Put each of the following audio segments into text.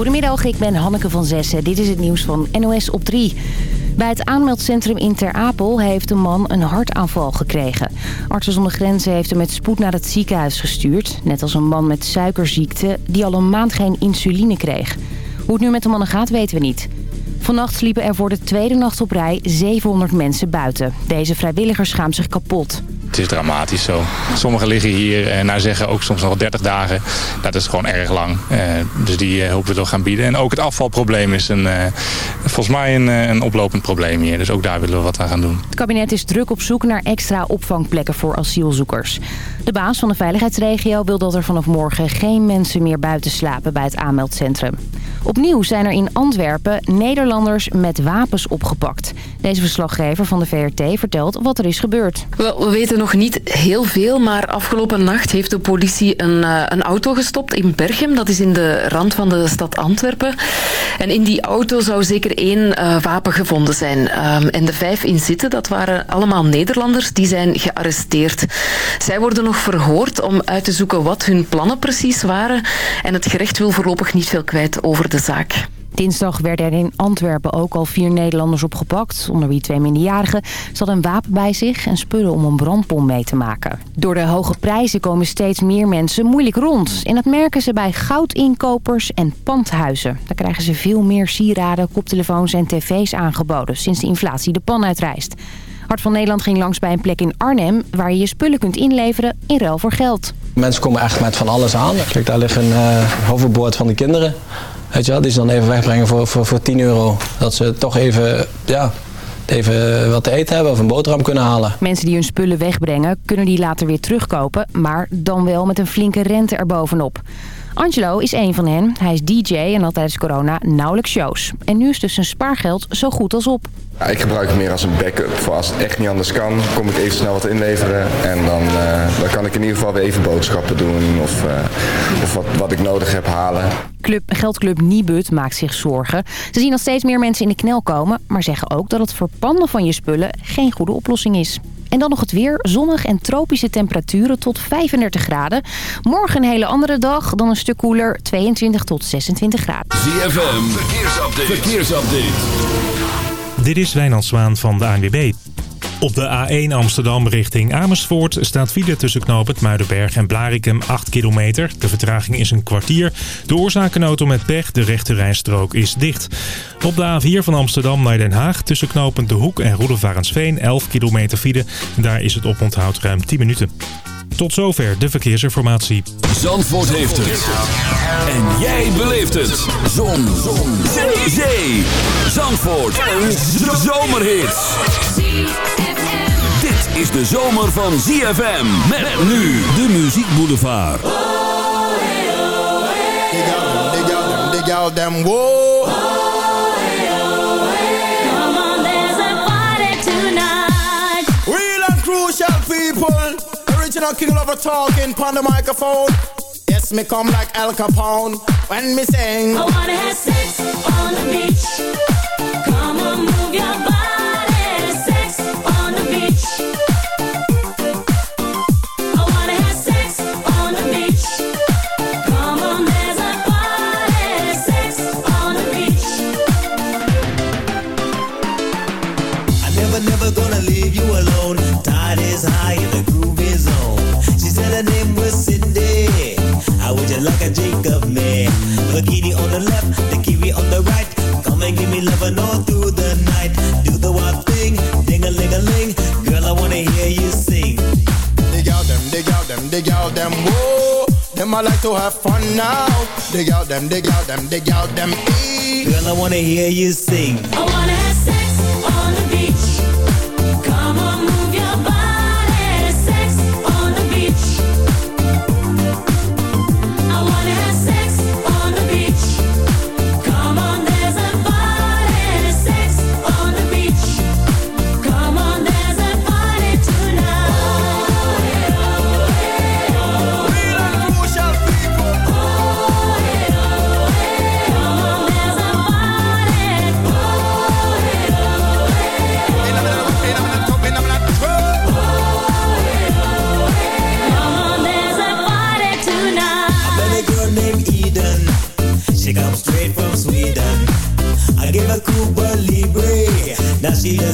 Goedemiddag, ik ben Hanneke van Zessen. Dit is het nieuws van NOS op 3. Bij het aanmeldcentrum in Ter Apel heeft een man een hartaanval gekregen. Artsen zonder Grenzen heeft hem met spoed naar het ziekenhuis gestuurd. Net als een man met suikerziekte die al een maand geen insuline kreeg. Hoe het nu met de mannen gaat weten we niet. Vannacht sliepen er voor de tweede nacht op rij 700 mensen buiten. Deze vrijwilligers schaam zich kapot. Het is dramatisch zo. Sommigen liggen hier en naar zeggen ook soms nog 30 dagen. Dat is gewoon erg lang. Uh, dus die hopen we toch gaan bieden. En ook het afvalprobleem is een, volgens mij een, een oplopend probleem hier. Dus ook daar willen we wat aan gaan doen. Het kabinet is druk op zoek naar extra opvangplekken voor asielzoekers. De baas van de veiligheidsregio wil dat er vanaf morgen geen mensen meer buiten slapen bij het aanmeldcentrum. Opnieuw zijn er in Antwerpen Nederlanders met wapens opgepakt. Deze verslaggever van de VRT vertelt wat er is gebeurd. We weten nog niet heel veel, maar afgelopen nacht heeft de politie een, uh, een auto gestopt in Berchem. Dat is in de rand van de stad Antwerpen. En in die auto zou zeker één uh, wapen gevonden zijn. Um, en de vijf in zitten, dat waren allemaal Nederlanders, die zijn gearresteerd. Zij worden nog verhoord om uit te zoeken wat hun plannen precies waren. En het gerecht wil voorlopig niet veel kwijt over de zaak. Dinsdag werden er in Antwerpen ook al vier Nederlanders opgepakt, onder wie twee minderjarigen. Ze hadden een wapen bij zich en spullen om een brandbom mee te maken. Door de hoge prijzen komen steeds meer mensen moeilijk rond. En dat merken ze bij goudinkopers en pandhuizen. Daar krijgen ze veel meer sieraden, koptelefoons en tv's aangeboden sinds de inflatie de pan uitreist. Hart van Nederland ging langs bij een plek in Arnhem... waar je je spullen kunt inleveren in ruil voor geld. Mensen komen echt met van alles aan. Kijk, daar ligt een uh, hoverboard van de kinderen. Weet je wel, die ze dan even wegbrengen voor, voor, voor 10 euro. Dat ze toch even, ja, even wat te eten hebben of een boterham kunnen halen. Mensen die hun spullen wegbrengen kunnen die later weer terugkopen... maar dan wel met een flinke rente erbovenop. Angelo is een van hen. Hij is DJ en had tijdens corona nauwelijks shows. En nu is dus zijn spaargeld zo goed als op. Ja, ik gebruik het meer als een backup. Voor als het echt niet anders kan, kom ik even snel wat inleveren. En dan, uh, dan kan ik in ieder geval weer even boodschappen doen of, uh, of wat, wat ik nodig heb halen. Club, geldclub Nibud maakt zich zorgen. Ze zien dat steeds meer mensen in de knel komen... maar zeggen ook dat het verpanden van je spullen geen goede oplossing is. En dan nog het weer. Zonnig en tropische temperaturen tot 35 graden. Morgen een hele andere dag. Dan een stuk koeler. 22 tot 26 graden. ZFM. Verkeersupdate. Verkeersupdate. Dit is Wijnand Zwaan van de ANWB. Op de A1 Amsterdam richting Amersfoort staat file tussen knooppunt Muidenberg en Blarikum 8 kilometer. De vertraging is een kwartier. De oorzaak een met pech, de rechte rijstrook is dicht. Op de A4 van Amsterdam naar Den Haag tussen knooppunt De Hoek en Roedevarensveen 11 kilometer file. Daar is het oponthoud ruim 10 minuten. Tot zover de verkeersinformatie. Zandvoort heeft het. En jij beleeft het. Zon. Zon. Zee. Zee. Zandvoort. Een zomerhit. Dit is de zomer van ZFM. Met nu de Muziek Boulevard. Dig out them, dig out them, dig out them, whoa. Original king lover talking on the microphone. Yes, me come like Al Capone when me sing. I wanna have sex on the beach. Come on, move your body. Them I like to have fun now. Dig out them, dig out them, dig out them. Girl, I wanna hear you sing.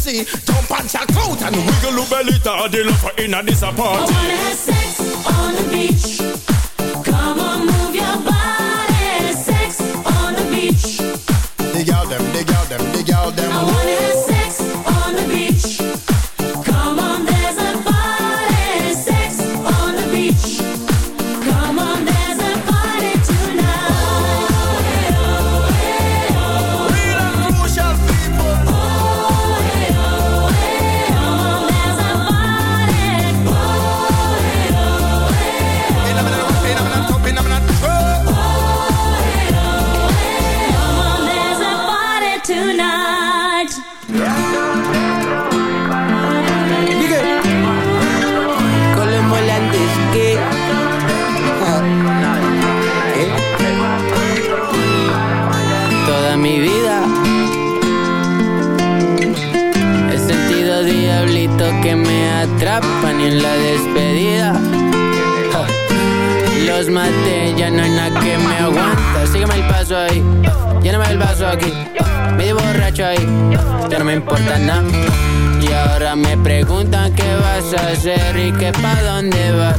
see. Jump and shout out and wiggle your belly. The love inna this a I wanna have sex on the beach. Vaso aquí. Medio borracho ahí, ya no me importa nada. Y ahora me preguntan qué vas a hacer y que pa' dónde vas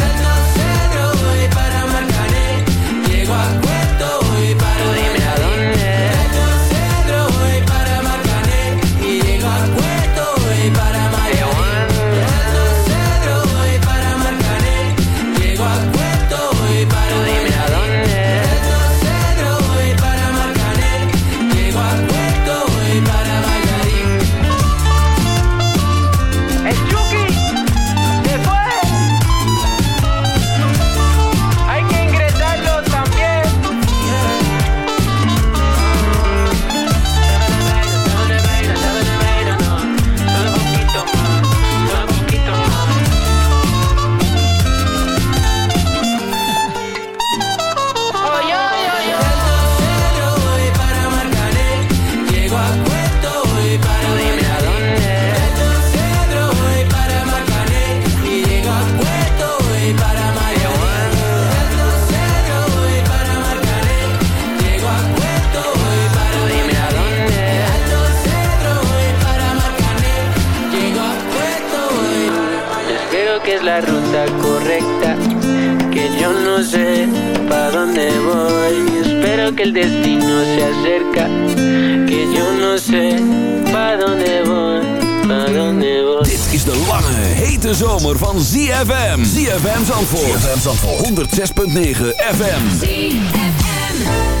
ruta correcta, que yo no sé para dónde voy. Espero que el destino se acerca, que yo no sé para dónde voy, para dónde voy. Dit is de lange, hete zomer van ZFM. ZFM Zandvoort. ZFM Zandvoort. 106.9 FM. it.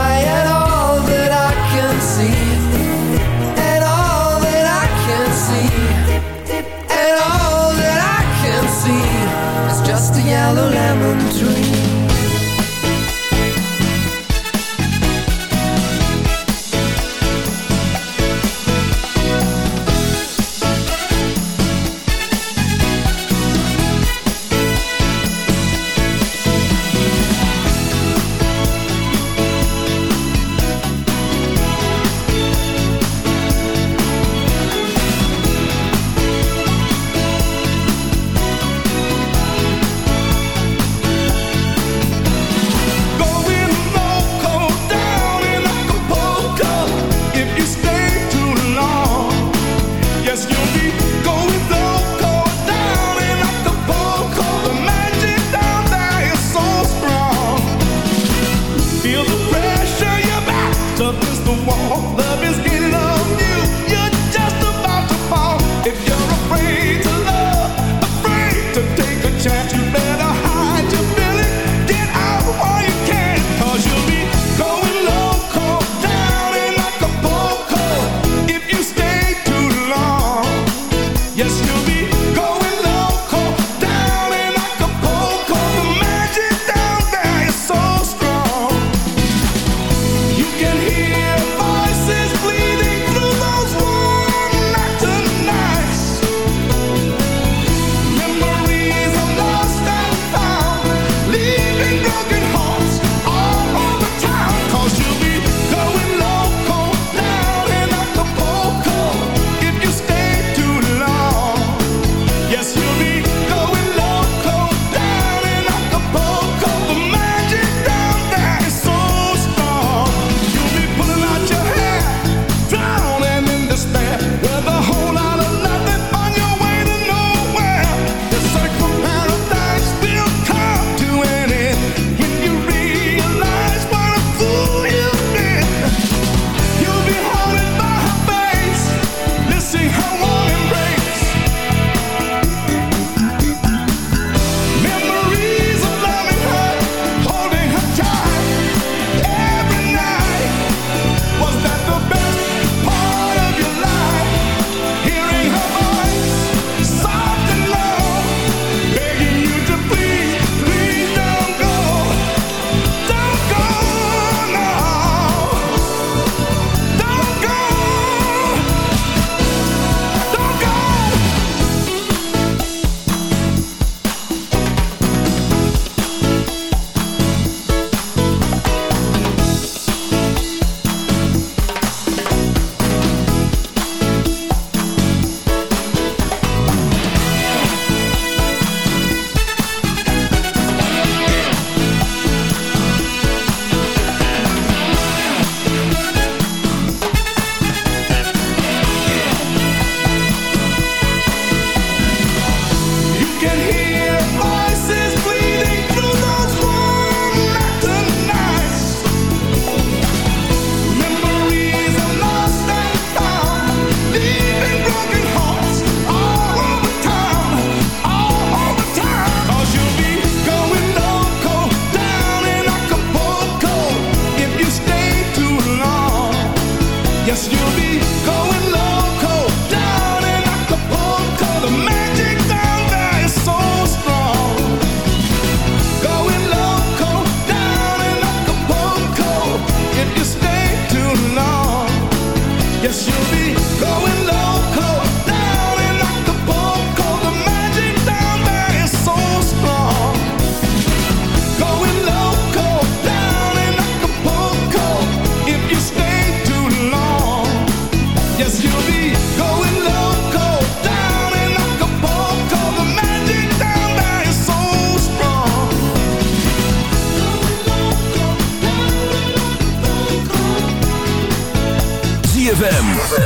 yellow lemon tree.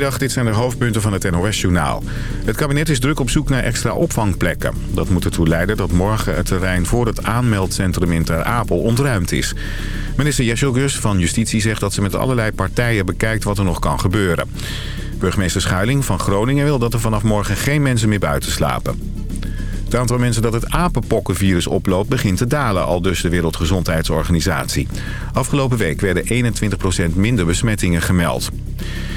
Dit zijn de hoofdpunten van het NOS-journaal. Het kabinet is druk op zoek naar extra opvangplekken. Dat moet ertoe leiden dat morgen het terrein voor het aanmeldcentrum in Ter Apel ontruimd is. Minister Jessel Gus van Justitie zegt dat ze met allerlei partijen bekijkt wat er nog kan gebeuren. Burgemeester Schuiling van Groningen wil dat er vanaf morgen geen mensen meer buiten slapen. Het aantal mensen dat het apenpokkenvirus oploopt begint te dalen, al dus de Wereldgezondheidsorganisatie. Afgelopen week werden 21% minder besmettingen gemeld.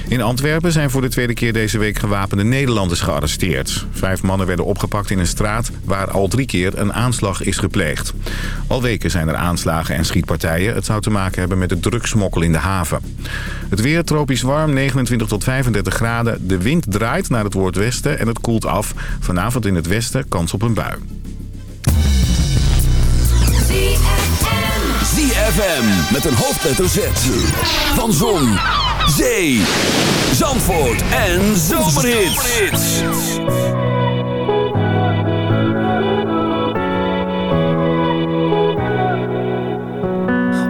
In Antwerpen zijn voor de tweede keer deze week gewapende Nederlanders gearresteerd. Vijf mannen werden opgepakt in een straat waar al drie keer een aanslag is gepleegd. Al weken zijn er aanslagen en schietpartijen. Het zou te maken hebben met de drugsmokkel in de haven. Het weer tropisch warm, 29 tot 35 graden. De wind draait naar het noordwesten en het koelt af. Vanavond in het westen kans op een bui. ZFM met een hoofdletter Z. Van Zon, Zee, Zandvoort en Zomerhits.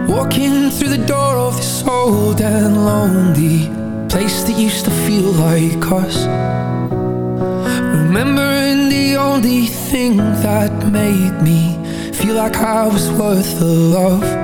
Walking through the door of this old and lonely place that used to feel like us. Remembering the only thing that made me feel like I was worth the love.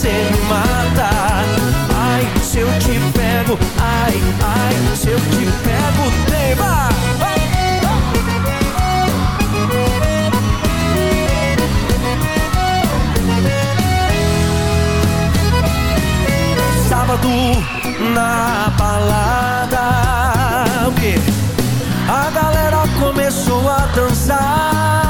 você me Ai, se eu te pego, ai, ai, se eu te pego Tema! Sábado na balada? A galera começou a dançar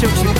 就去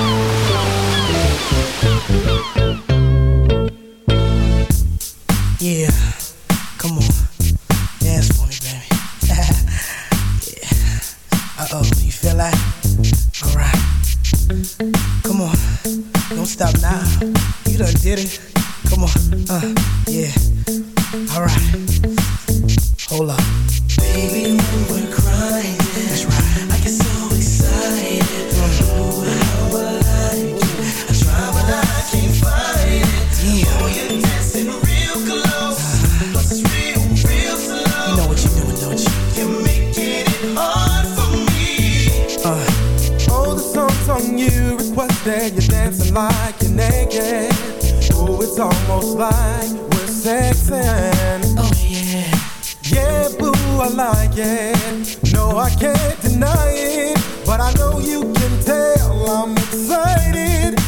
lying. No, I can't deny it, but I know you can tell I'm excited.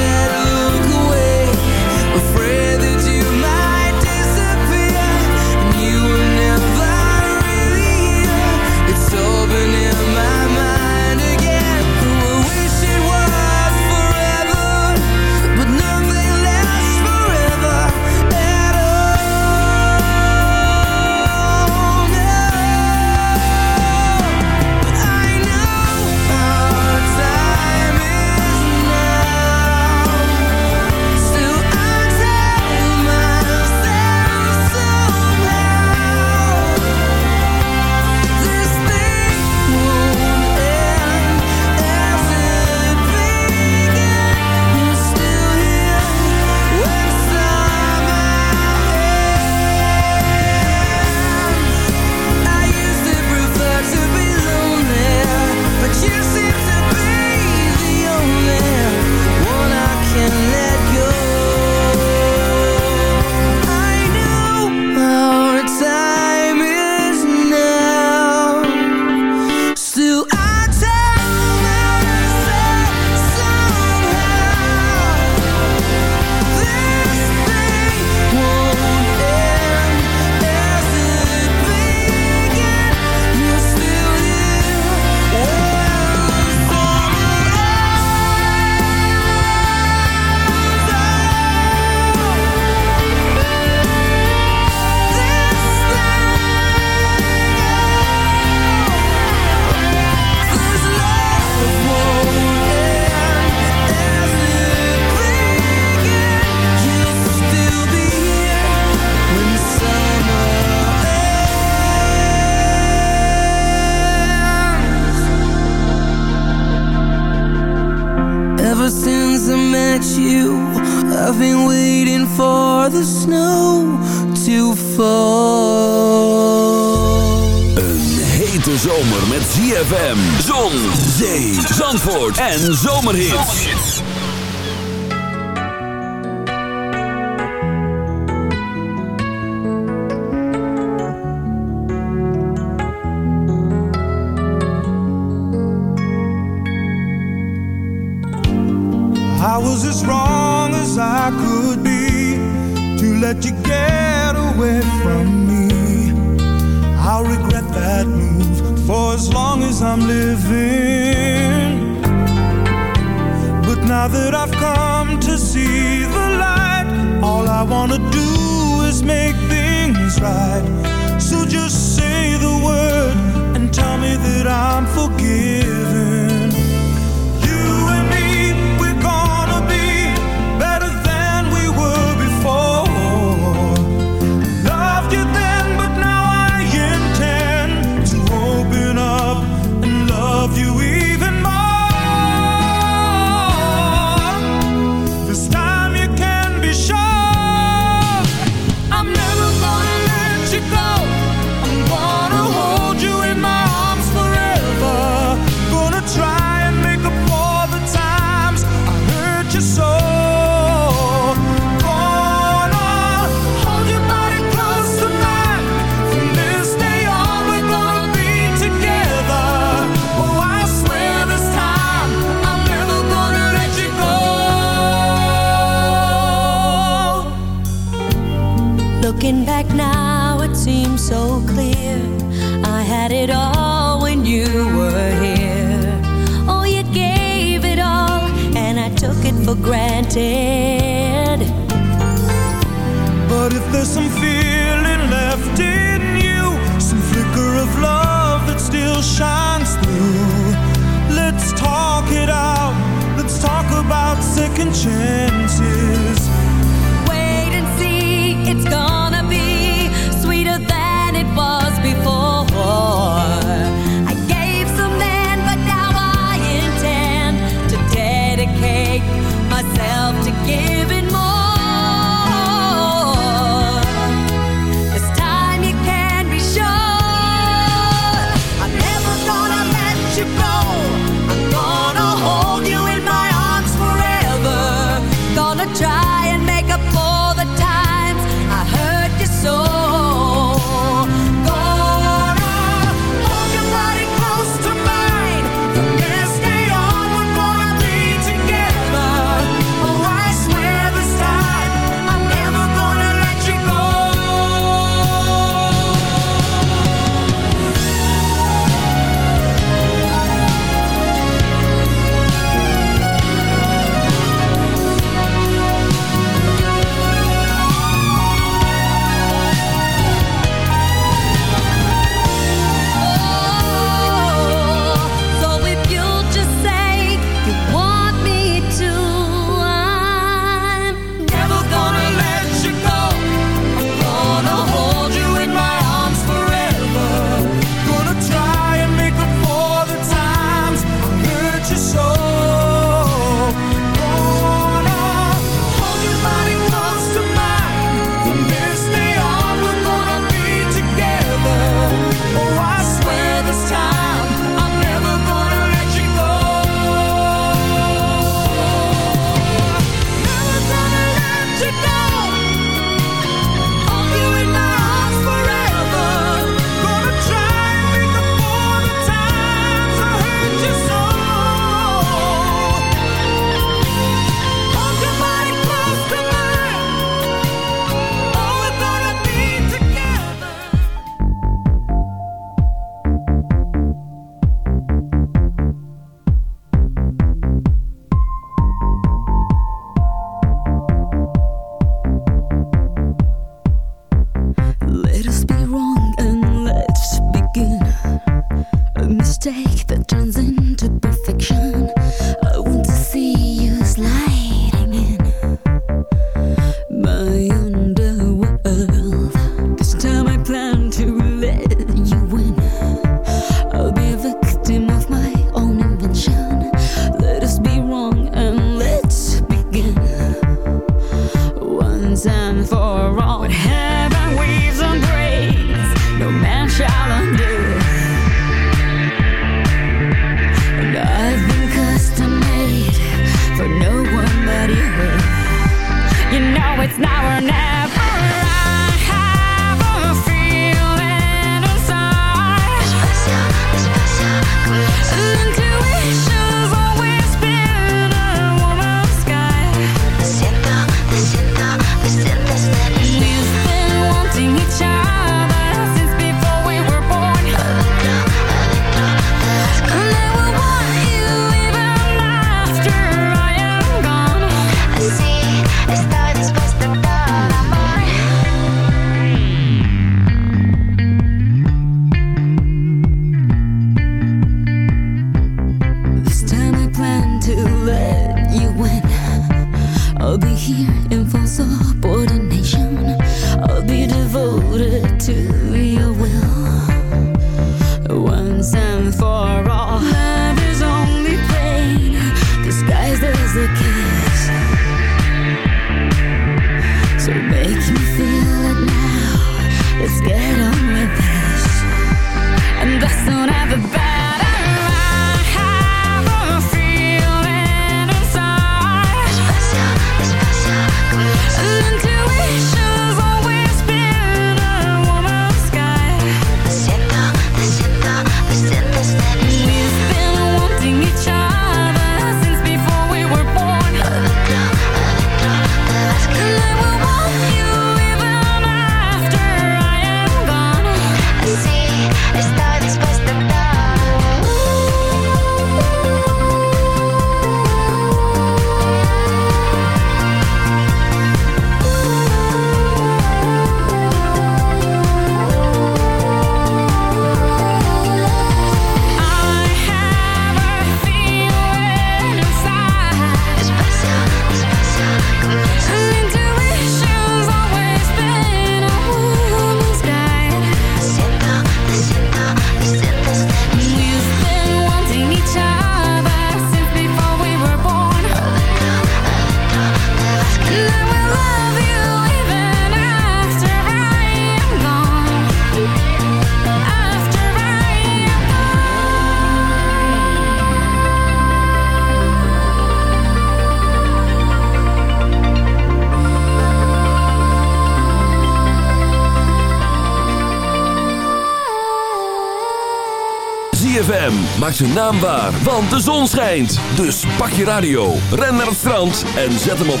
ZFM maakt zijn naam waar, want de zon schijnt. Dus pak je radio, ren naar het strand en zet hem op 106.9.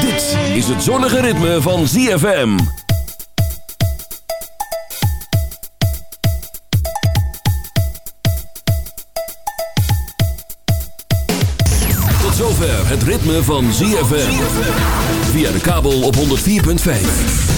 Dit is het zonnige ritme van ZFM. Tot zover het ritme van ZFM. Via de kabel op 104.5.